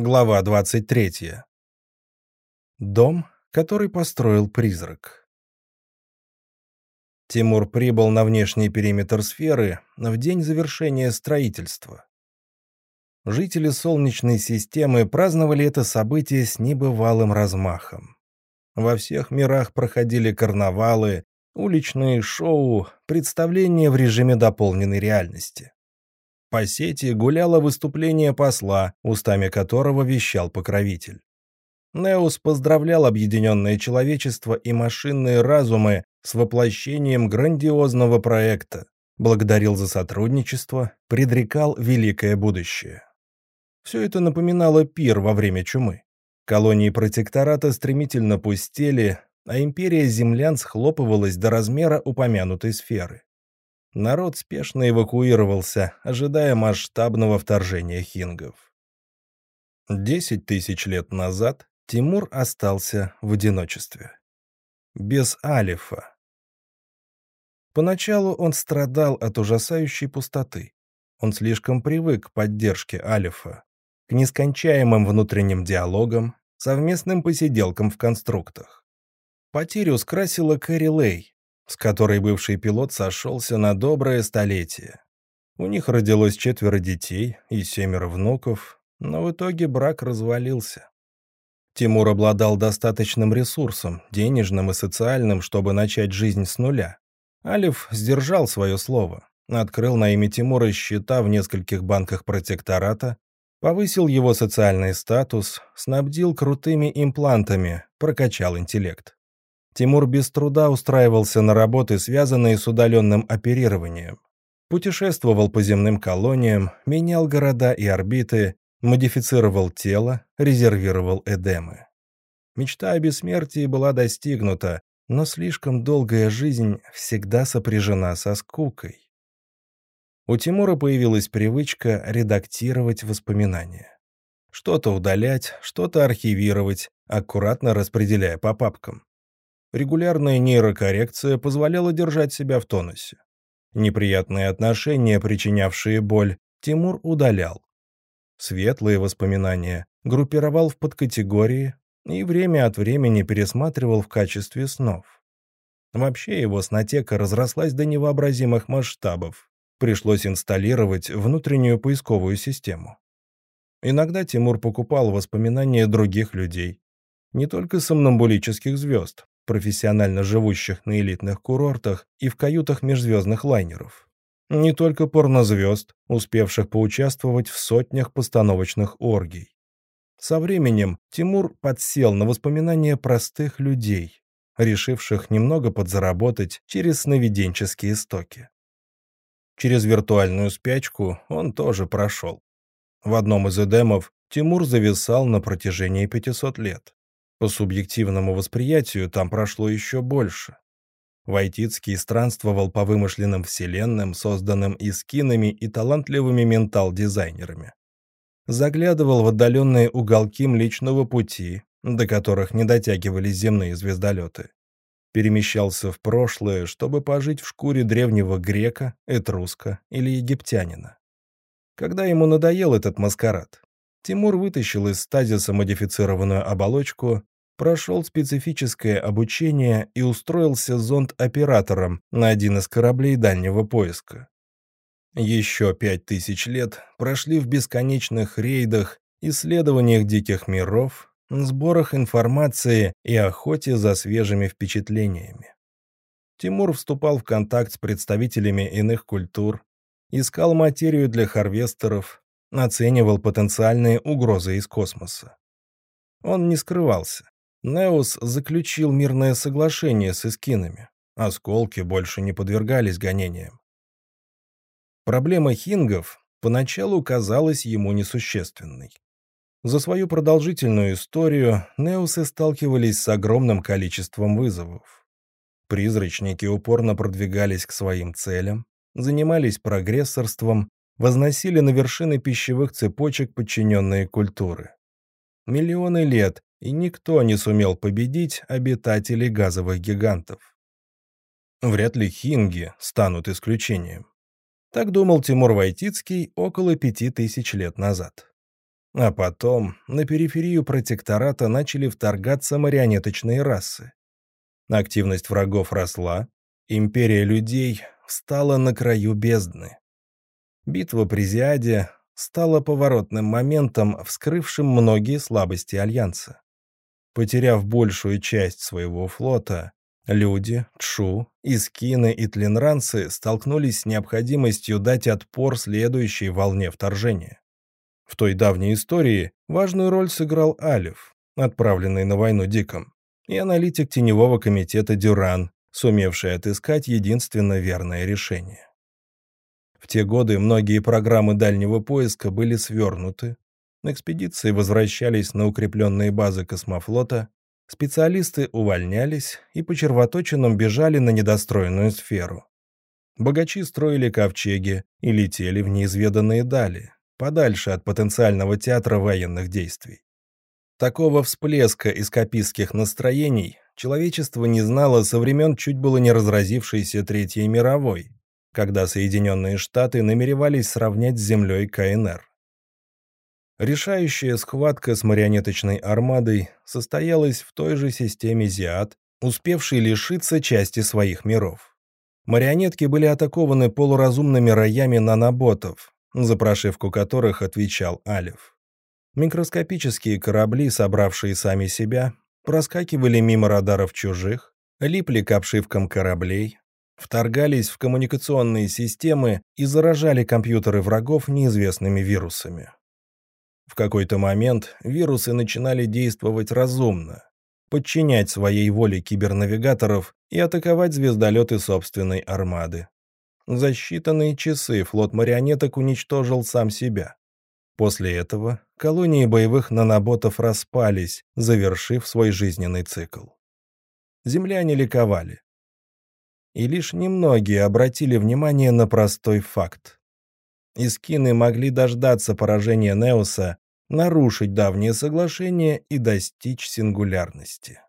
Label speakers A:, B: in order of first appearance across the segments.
A: Глава 23. Дом, который построил призрак. Тимур прибыл на внешний периметр сферы в день завершения строительства. Жители Солнечной системы праздновали это событие с небывалым размахом. Во всех мирах проходили карнавалы, уличные шоу, представления в режиме дополненной реальности. По сети гуляло выступление посла, устами которого вещал покровитель. Неус поздравлял объединенное человечество и машинные разумы с воплощением грандиозного проекта, благодарил за сотрудничество, предрекал великое будущее. Все это напоминало пир во время чумы. Колонии протектората стремительно пустели, а империя землян схлопывалась до размера упомянутой сферы. Народ спешно эвакуировался, ожидая масштабного вторжения хингов. Десять тысяч лет назад Тимур остался в одиночестве. Без Алифа. Поначалу он страдал от ужасающей пустоты. Он слишком привык к поддержке Алифа, к нескончаемым внутренним диалогам, совместным посиделкам в конструктах. Потерю скрасила Кэрри Лей, с которой бывший пилот сошелся на доброе столетие. У них родилось четверо детей и семеро внуков, но в итоге брак развалился. Тимур обладал достаточным ресурсом, денежным и социальным, чтобы начать жизнь с нуля. Алиф сдержал свое слово, открыл на имя Тимура счета в нескольких банках протектората, повысил его социальный статус, снабдил крутыми имплантами, прокачал интеллект. Тимур без труда устраивался на работы, связанные с удаленным оперированием. Путешествовал по земным колониям, менял города и орбиты, модифицировал тело, резервировал эдемы. Мечта о бессмертии была достигнута, но слишком долгая жизнь всегда сопряжена со скукой. У Тимура появилась привычка редактировать воспоминания. Что-то удалять, что-то архивировать, аккуратно распределяя по папкам. Регулярная нейрокоррекция позволяла держать себя в тонусе. Неприятные отношения, причинявшие боль, Тимур удалял. Светлые воспоминания группировал в подкатегории и время от времени пересматривал в качестве снов. Вообще его снотека разрослась до невообразимых масштабов. Пришлось инсталлировать внутреннюю поисковую систему. Иногда Тимур покупал воспоминания других людей, не только сомнамбулических звезд, профессионально живущих на элитных курортах и в каютах межзвездных лайнеров. Не только порнозвезд, успевших поучаствовать в сотнях постановочных оргий. Со временем Тимур подсел на воспоминания простых людей, решивших немного подзаработать через сновиденческие стоки. Через виртуальную спячку он тоже прошел. В одном из эдемов Тимур зависал на протяжении 500 лет. По субъективному восприятию там прошло еще больше. Войтицкий странствовал по вымышленным вселенным, созданным и скинами, и талантливыми ментал-дизайнерами. Заглядывал в отдаленные уголки Млечного Пути, до которых не дотягивались земные звездолеты. Перемещался в прошлое, чтобы пожить в шкуре древнего грека, этруска или египтянина. Когда ему надоел этот маскарад, Тимур вытащил из стазиса модифицированную оболочку, прошел специфическое обучение и устроился зонд-оператором на один из кораблей дальнего поиска. Еще пять тысяч лет прошли в бесконечных рейдах, исследованиях диких миров, сборах информации и охоте за свежими впечатлениями. Тимур вступал в контакт с представителями иных культур, искал материю для харвестеров, оценивал потенциальные угрозы из космоса. Он не скрывался. Неус заключил мирное соглашение с эскинами. Осколки больше не подвергались гонениям. Проблема хингов поначалу казалась ему несущественной. За свою продолжительную историю Неусы сталкивались с огромным количеством вызовов. Призрачники упорно продвигались к своим целям, занимались прогрессорством возносили на вершины пищевых цепочек подчиненные культуры. Миллионы лет, и никто не сумел победить обитателей газовых гигантов. Вряд ли хинги станут исключением. Так думал Тимур Войтицкий около пяти тысяч лет назад. А потом на периферию протектората начали вторгаться марионеточные расы. Активность врагов росла, империя людей встала на краю бездны. Битва при Зиаде стала поворотным моментом, вскрывшим многие слабости Альянса. Потеряв большую часть своего флота, люди, Тшу, Искины и Тленранцы столкнулись с необходимостью дать отпор следующей волне вторжения. В той давней истории важную роль сыграл Алиф, отправленный на войну Диком, и аналитик теневого комитета Дюран, сумевший отыскать единственно верное решение. В те годы многие программы дальнего поиска были свернуты, экспедиции возвращались на укрепленные базы космофлота, специалисты увольнялись и по червоточинам бежали на недостроенную сферу. Богачи строили ковчеги и летели в неизведанные дали, подальше от потенциального театра военных действий. Такого всплеска эскапистских настроений человечество не знало со времен чуть было не разразившейся Третьей мировой, когда Соединенные Штаты намеревались сравнять с землей КНР. Решающая схватка с марионеточной армадой состоялась в той же системе ЗИАД, успевшей лишиться части своих миров. Марионетки были атакованы полуразумными роями наноботов, за прошивку которых отвечал Алиф. Микроскопические корабли, собравшие сами себя, проскакивали мимо радаров чужих, липли к обшивкам кораблей, вторгались в коммуникационные системы и заражали компьютеры врагов неизвестными вирусами. В какой-то момент вирусы начинали действовать разумно, подчинять своей воле кибернавигаторов и атаковать звездолеты собственной армады. За считанные часы флот марионеток уничтожил сам себя. После этого колонии боевых наноботов распались, завершив свой жизненный цикл. Земляне ликовали. И лишь немногие обратили внимание на простой факт. Искины могли дождаться поражения Неуса, нарушить давние соглашения и достичь сингулярности.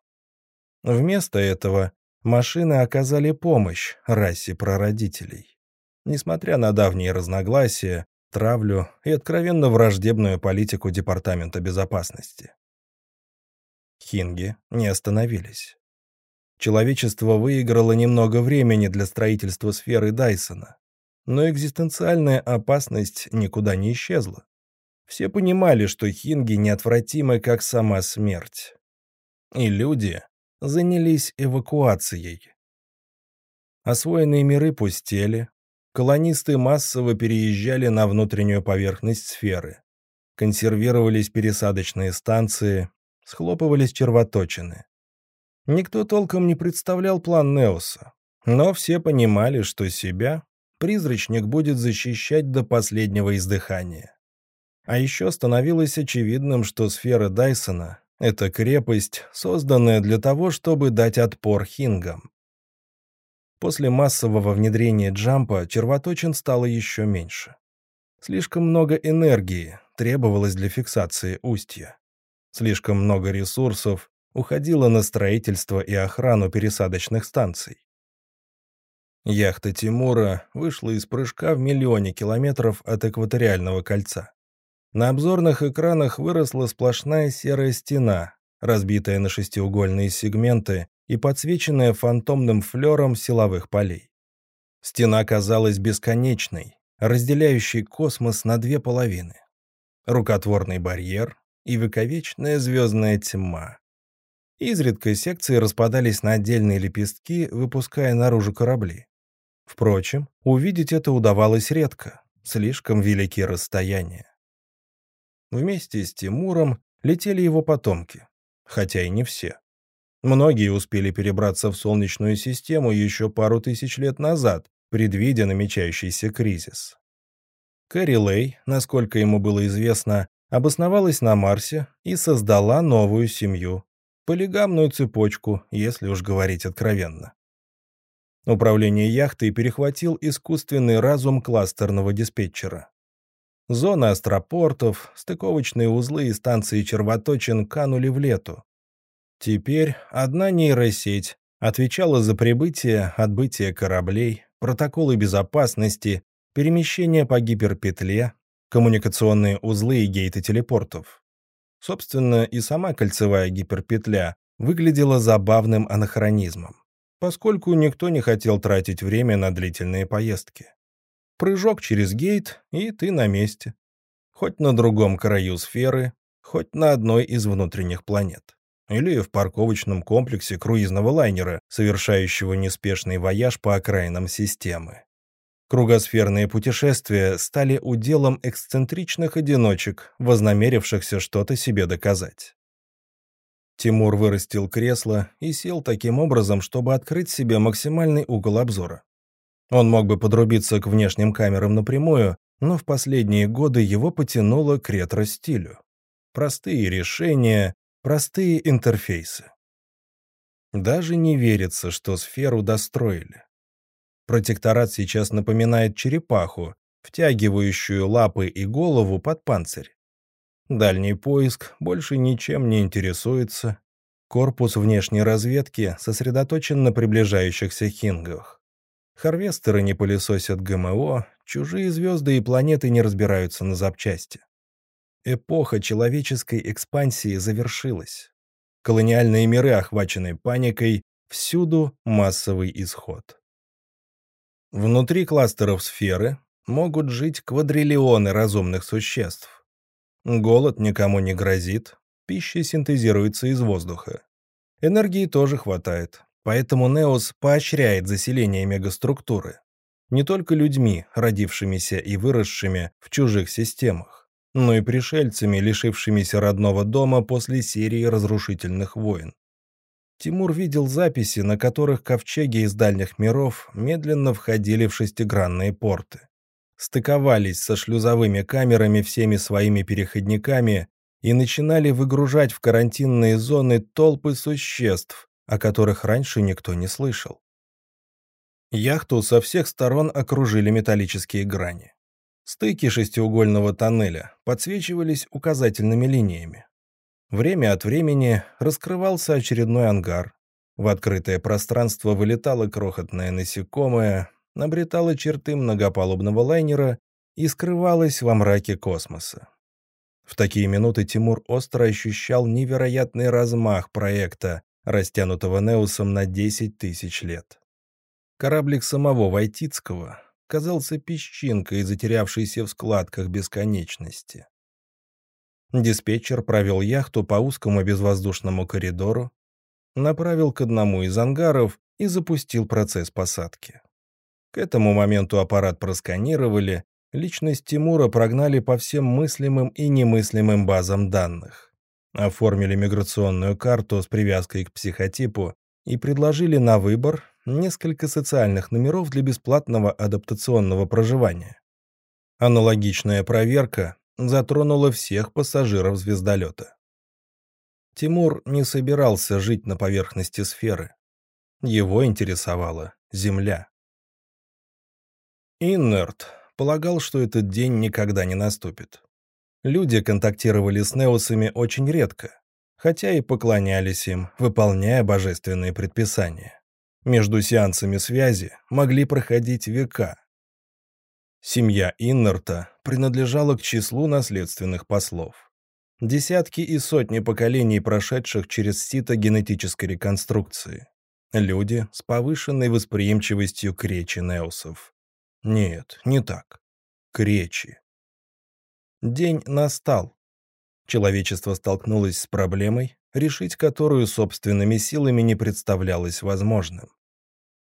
A: Вместо этого машины оказали помощь расе прародителей. Несмотря на давние разногласия, травлю и откровенно враждебную политику Департамента безопасности. Хинги не остановились. Человечество выиграло немного времени для строительства сферы Дайсона, но экзистенциальная опасность никуда не исчезла. Все понимали, что хинги неотвратимы, как сама смерть. И люди занялись эвакуацией. Освоенные миры пустели, колонисты массово переезжали на внутреннюю поверхность сферы, консервировались пересадочные станции, схлопывались червоточины. Никто толком не представлял план Неоса, но все понимали, что себя призрачник будет защищать до последнего издыхания. А еще становилось очевидным, что сфера Дайсона — это крепость, созданная для того, чтобы дать отпор хингам. После массового внедрения джампа червоточин стало еще меньше. Слишком много энергии требовалось для фиксации устья. Слишком много ресурсов уходило на строительство и охрану пересадочных станций. Яхта Тимура вышла из прыжка в миллионе километров от экваториального кольца. На обзорных экранах выросла сплошная серая стена, разбитая на шестиугольные сегменты и подсвеченная фантомным флером силовых полей. Стена казалась бесконечной, разделяющей космос на две половины. Рукотворный барьер и вековечная звездная тьма. Изредка секции распадались на отдельные лепестки, выпуская наружу корабли. Впрочем, увидеть это удавалось редко, слишком велики расстояния. Вместе с Тимуром летели его потомки, хотя и не все. Многие успели перебраться в Солнечную систему еще пару тысяч лет назад, предвидя намечающийся кризис. Кэрри Лей, насколько ему было известно, обосновалась на Марсе и создала новую семью, полигамную цепочку, если уж говорить откровенно. Управление яхтой перехватил искусственный разум кластерного диспетчера. Зоны астропортов, стыковочные узлы и станции червоточин канули в лету. Теперь одна нейросеть отвечала за прибытие, отбытие кораблей, протоколы безопасности, перемещение по гиперпетле, коммуникационные узлы и гейты телепортов. Собственно, и сама кольцевая гиперпетля выглядела забавным анахронизмом, поскольку никто не хотел тратить время на длительные поездки. Прыжок через гейт, и ты на месте. Хоть на другом краю сферы, хоть на одной из внутренних планет. Или в парковочном комплексе круизного лайнера, совершающего неспешный вояж по окраинам системы. Кругосферные путешествия стали уделом эксцентричных одиночек, вознамерившихся что-то себе доказать. Тимур вырастил кресло и сел таким образом, чтобы открыть себе максимальный угол обзора. Он мог бы подрубиться к внешним камерам напрямую, но в последние годы его потянуло к ретро-стилю. Простые решения, простые интерфейсы. Даже не верится, что сферу достроили. Протекторат сейчас напоминает черепаху, втягивающую лапы и голову под панцирь. Дальний поиск больше ничем не интересуется. Корпус внешней разведки сосредоточен на приближающихся хингах. Харвестеры не пылесосят ГМО, чужие звезды и планеты не разбираются на запчасти. Эпоха человеческой экспансии завершилась. Колониальные миры, охваченные паникой, всюду массовый исход. Внутри кластеров сферы могут жить квадриллионы разумных существ. Голод никому не грозит, пища синтезируется из воздуха. Энергии тоже хватает, поэтому Неос поощряет заселение мегаструктуры. Не только людьми, родившимися и выросшими в чужих системах, но и пришельцами, лишившимися родного дома после серии разрушительных войн. Тимур видел записи, на которых ковчеги из дальних миров медленно входили в шестигранные порты. Стыковались со шлюзовыми камерами всеми своими переходниками и начинали выгружать в карантинные зоны толпы существ, о которых раньше никто не слышал. Яхту со всех сторон окружили металлические грани. Стыки шестиугольного тоннеля подсвечивались указательными линиями. Время от времени раскрывался очередной ангар. В открытое пространство вылетало крохотное насекомое, обретало черты многопалубного лайнера и скрывалось во мраке космоса. В такие минуты Тимур остро ощущал невероятный размах проекта, растянутого Неусом на 10 тысяч лет. Кораблик самого Войтицкого казался песчинкой, затерявшейся в складках бесконечности. Диспетчер провел яхту по узкому безвоздушному коридору, направил к одному из ангаров и запустил процесс посадки. К этому моменту аппарат просканировали, личность Тимура прогнали по всем мыслимым и немыслимым базам данных. Оформили миграционную карту с привязкой к психотипу и предложили на выбор несколько социальных номеров для бесплатного адаптационного проживания. Аналогичная проверка затронула всех пассажиров звездолета. Тимур не собирался жить на поверхности сферы. Его интересовала Земля. Иннерт полагал, что этот день никогда не наступит. Люди контактировали с неосами очень редко, хотя и поклонялись им, выполняя божественные предписания. Между сеансами связи могли проходить века, Семья Иннерта принадлежала к числу наследственных послов. Десятки и сотни поколений, прошедших через сито генетической реконструкции. Люди с повышенной восприимчивостью к речи неусов. Нет, не так. К речи. День настал. Человечество столкнулось с проблемой, решить которую собственными силами не представлялось возможным.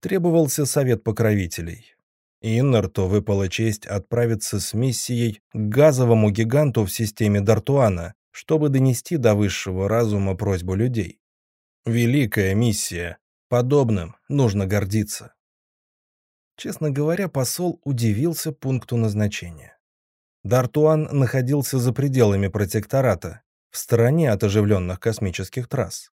A: Требовался совет покровителей, Иннерту выпала честь отправиться с миссией к газовому гиганту в системе Дартуана, чтобы донести до высшего разума просьбу людей. Великая миссия. Подобным нужно гордиться. Честно говоря, посол удивился пункту назначения. Дартуан находился за пределами протектората, в стороне от оживленных космических трасс.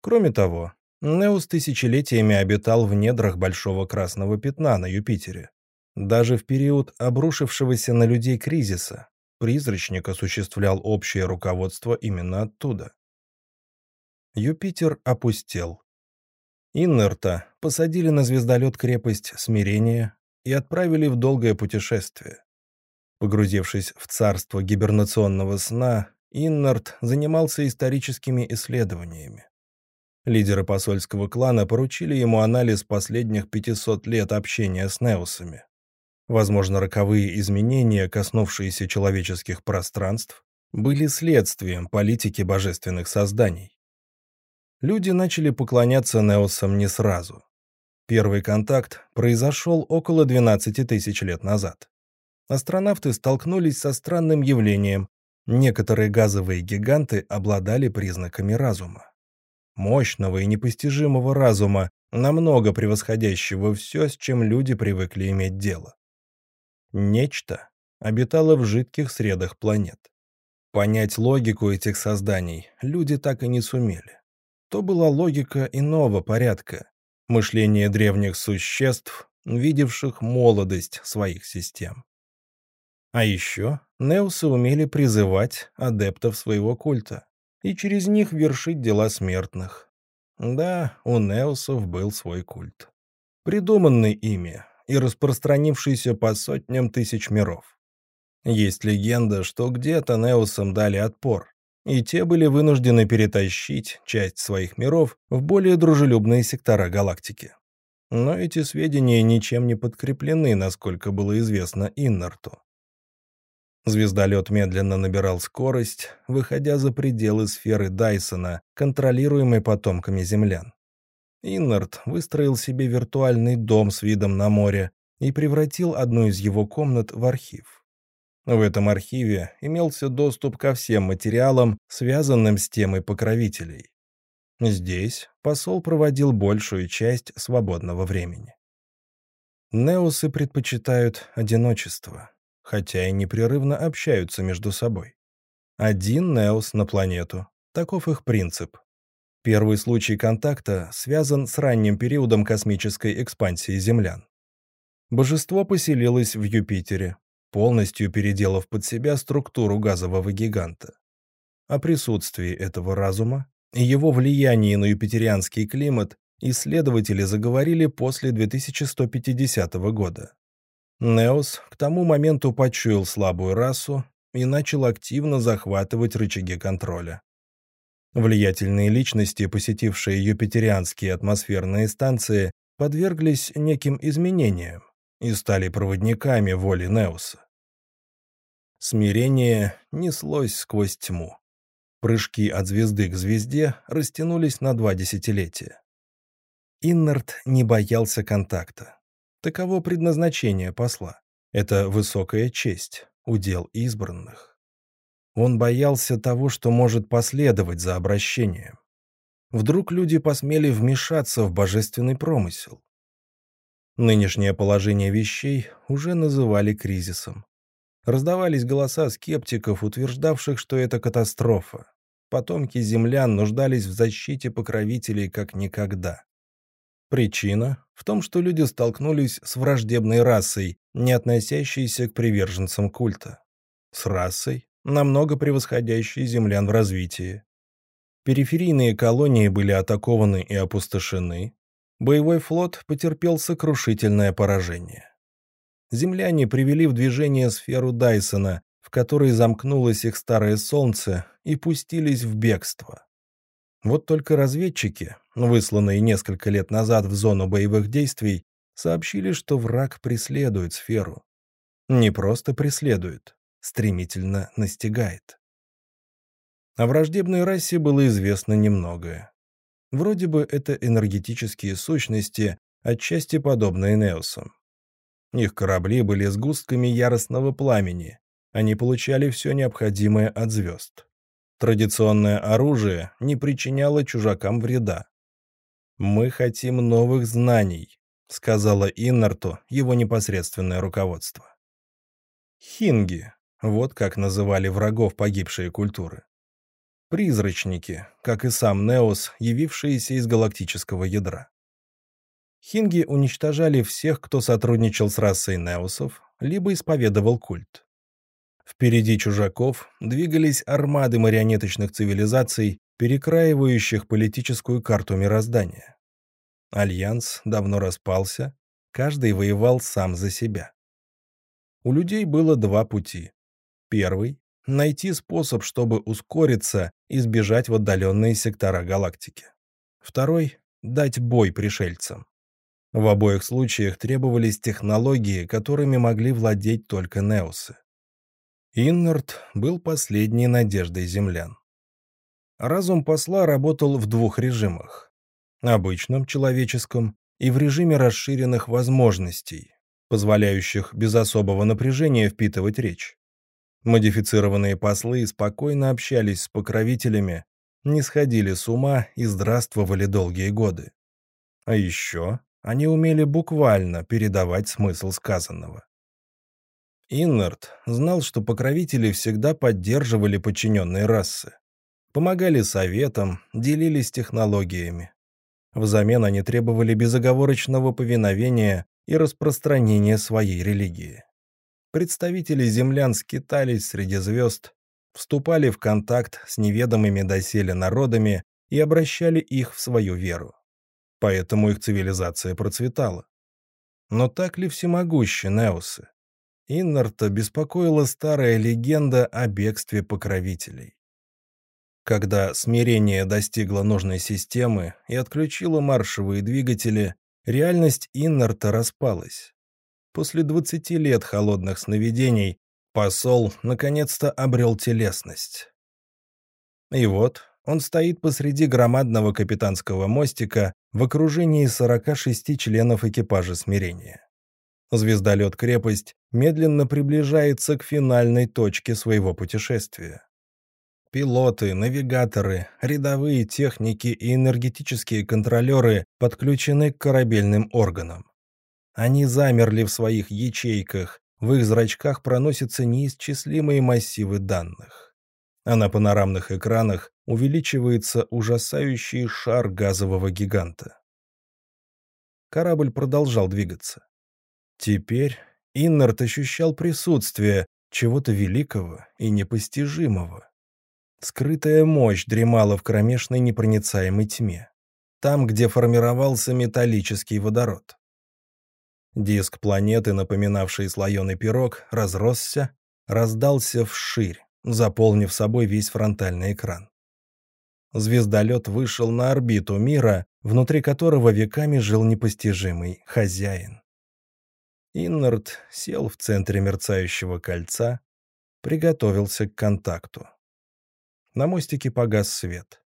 A: Кроме того, Неус тысячелетиями обитал в недрах Большого Красного Пятна на Юпитере. Даже в период обрушившегося на людей кризиса призрачник осуществлял общее руководство именно оттуда. Юпитер опустел. Иннерта посадили на звездолет крепость Смирения и отправили в долгое путешествие. Погрузившись в царство гибернационного сна, Иннард занимался историческими исследованиями. Лидеры посольского клана поручили ему анализ последних 500 лет общения с неусами. Возможно, роковые изменения, коснувшиеся человеческих пространств, были следствием политики божественных созданий. Люди начали поклоняться неусам не сразу. Первый контакт произошел около 12 тысяч лет назад. Астронавты столкнулись со странным явлением. Некоторые газовые гиганты обладали признаками разума. Мощного и непостижимого разума, намного превосходящего все, с чем люди привыкли иметь дело. Нечто обитало в жидких средах планет. Понять логику этих созданий люди так и не сумели. То была логика иного порядка, мышление древних существ, видевших молодость своих систем. А еще Неусы умели призывать адептов своего культа и через них вершить дела смертных. Да, у Неусов был свой культ. Придуманный ими и распространившийся по сотням тысяч миров. Есть легенда, что где-то Неусам дали отпор, и те были вынуждены перетащить часть своих миров в более дружелюбные сектора галактики. Но эти сведения ничем не подкреплены, насколько было известно Иннарту. Звездолет медленно набирал скорость, выходя за пределы сферы Дайсона, контролируемой потомками землян. Иннард выстроил себе виртуальный дом с видом на море и превратил одну из его комнат в архив. В этом архиве имелся доступ ко всем материалам, связанным с темой покровителей. Здесь посол проводил большую часть свободного времени. Неосы предпочитают одиночество, хотя и непрерывно общаются между собой. Один Неос на планету. Таков их принцип. Первый случай контакта связан с ранним периодом космической экспансии землян. Божество поселилось в Юпитере, полностью переделав под себя структуру газового гиганта. О присутствии этого разума и его влиянии на юпитерианский климат исследователи заговорили после 2150 года. Неос к тому моменту почуял слабую расу и начал активно захватывать рычаги контроля. Влиятельные личности, посетившие юпитерианские атмосферные станции, подверглись неким изменениям, и стали проводниками воли Неуса. Смирение неслось сквозь тьму. Прыжки от звезды к звезде растянулись на два десятилетия. Иннард не боялся контакта. Таково предназначение посла. Это высокая честь, удел избранных. Он боялся того, что может последовать за обращением. Вдруг люди посмели вмешаться в божественный промысел. Нынешнее положение вещей уже называли кризисом. Раздавались голоса скептиков, утверждавших, что это катастрофа. Потомки землян нуждались в защите покровителей как никогда. Причина в том, что люди столкнулись с враждебной расой, не относящейся к приверженцам культа. С расой, намного превосходящей землян в развитии. Периферийные колонии были атакованы и опустошены, боевой флот потерпел сокрушительное поражение. Земляне привели в движение сферу Дайсона, в которой замкнулось их старое солнце, и пустились в бегство. Вот только разведчики, высланные несколько лет назад в зону боевых действий, сообщили, что враг преследует сферу. Не просто преследует, стремительно настигает. О враждебной расе было известно немногое. Вроде бы это энергетические сущности, отчасти подобные Неосам. Их корабли были сгустками яростного пламени. Они получали все необходимое от звезд. Традиционное оружие не причиняло чужакам вреда. «Мы хотим новых знаний», — сказала Иннарту его непосредственное руководство. Хинги — вот как называли врагов погибшей культуры. Призрачники, как и сам Неос, явившиеся из галактического ядра. Хинги уничтожали всех, кто сотрудничал с расой Неосов, либо исповедовал культ. Впереди чужаков двигались армады марионеточных цивилизаций, перекраивающих политическую карту мироздания. Альянс давно распался, каждый воевал сам за себя. У людей было два пути. Первый — найти способ, чтобы ускориться и сбежать в отдаленные сектора галактики. Второй — дать бой пришельцам. В обоих случаях требовались технологии, которыми могли владеть только неусы. Иннард был последней надеждой землян. Разум посла работал в двух режимах. Обычном, человеческом, и в режиме расширенных возможностей, позволяющих без особого напряжения впитывать речь. Модифицированные послы спокойно общались с покровителями, не сходили с ума и здравствовали долгие годы. А еще они умели буквально передавать смысл сказанного. Иннард знал, что покровители всегда поддерживали подчиненные расы. Помогали советам, делились технологиями. Взамен они требовали безоговорочного повиновения и распространения своей религии. Представители землян скитались среди звезд, вступали в контакт с неведомыми доселе народами и обращали их в свою веру. Поэтому их цивилизация процветала. Но так ли всемогущи Неусы? Иннарта беспокоила старая легенда о бегстве покровителей. Когда смирение достигло нужной системы и отключило маршевые двигатели, реальность Иннарта распалась. После 20 лет холодных сновидений посол наконец-то обрел телесность. И вот он стоит посреди громадного капитанского мостика в окружении 46 членов экипажа смирения. Звездолет-крепость медленно приближается к финальной точке своего путешествия. Пилоты, навигаторы, рядовые техники и энергетические контролеры подключены к корабельным органам. Они замерли в своих ячейках, в их зрачках проносятся неисчислимые массивы данных. А на панорамных экранах увеличивается ужасающий шар газового гиганта. Корабль продолжал двигаться. Теперь Иннард ощущал присутствие чего-то великого и непостижимого. Скрытая мощь дремала в кромешной непроницаемой тьме, там, где формировался металлический водород. Диск планеты, напоминавший слоеный пирог, разросся, раздался вширь, заполнив собой весь фронтальный экран. Звездолет вышел на орбиту мира, внутри которого веками жил непостижимый хозяин. Иннард сел в центре мерцающего кольца, приготовился к контакту. На мостике погас свет.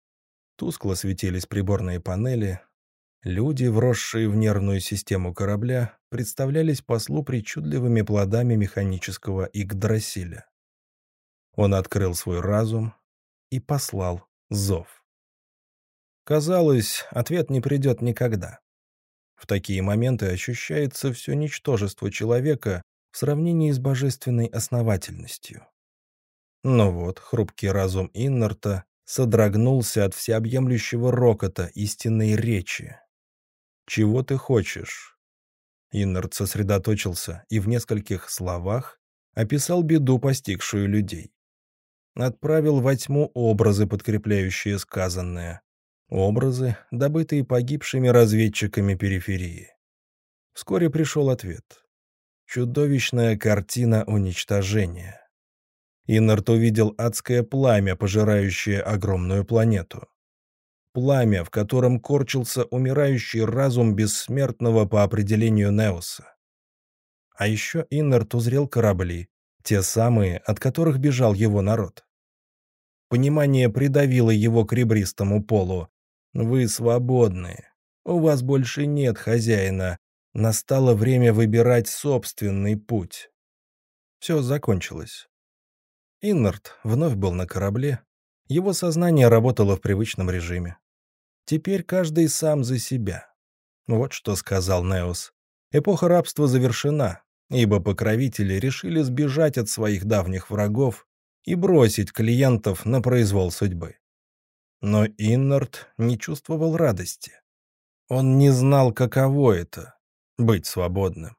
A: Тускло светились приборные панели. Люди, вросшие в нервную систему корабля, представлялись послу причудливыми плодами механического Игдрасиля. Он открыл свой разум и послал зов. Казалось, ответ не придет никогда. В такие моменты ощущается все ничтожество человека в сравнении с божественной основательностью. Но вот хрупкий разум Иннарта содрогнулся от всеобъемлющего рокота истинной речи. «Чего ты хочешь?» Иннард сосредоточился и в нескольких словах описал беду, постигшую людей. Отправил во тьму образы, подкрепляющие сказанное. Образы, добытые погибшими разведчиками периферии. Вскоре пришел ответ. Чудовищная картина уничтожения. Иннард увидел адское пламя, пожирающее огромную планету. Пламя, в котором корчился умирающий разум бессмертного по определению Неоса. А еще Иннард узрел корабли, те самые, от которых бежал его народ. Понимание придавило его к ребристому полу, вы свободны. У вас больше нет хозяина. Настало время выбирать собственный путь. Все закончилось. Иннард вновь был на корабле. Его сознание работало в привычном режиме. Теперь каждый сам за себя. Вот что сказал Неос. Эпоха рабства завершена, ибо покровители решили сбежать от своих давних врагов и бросить клиентов на произвол судьбы. Но Иннард не чувствовал радости. Он не знал, каково это — быть свободным.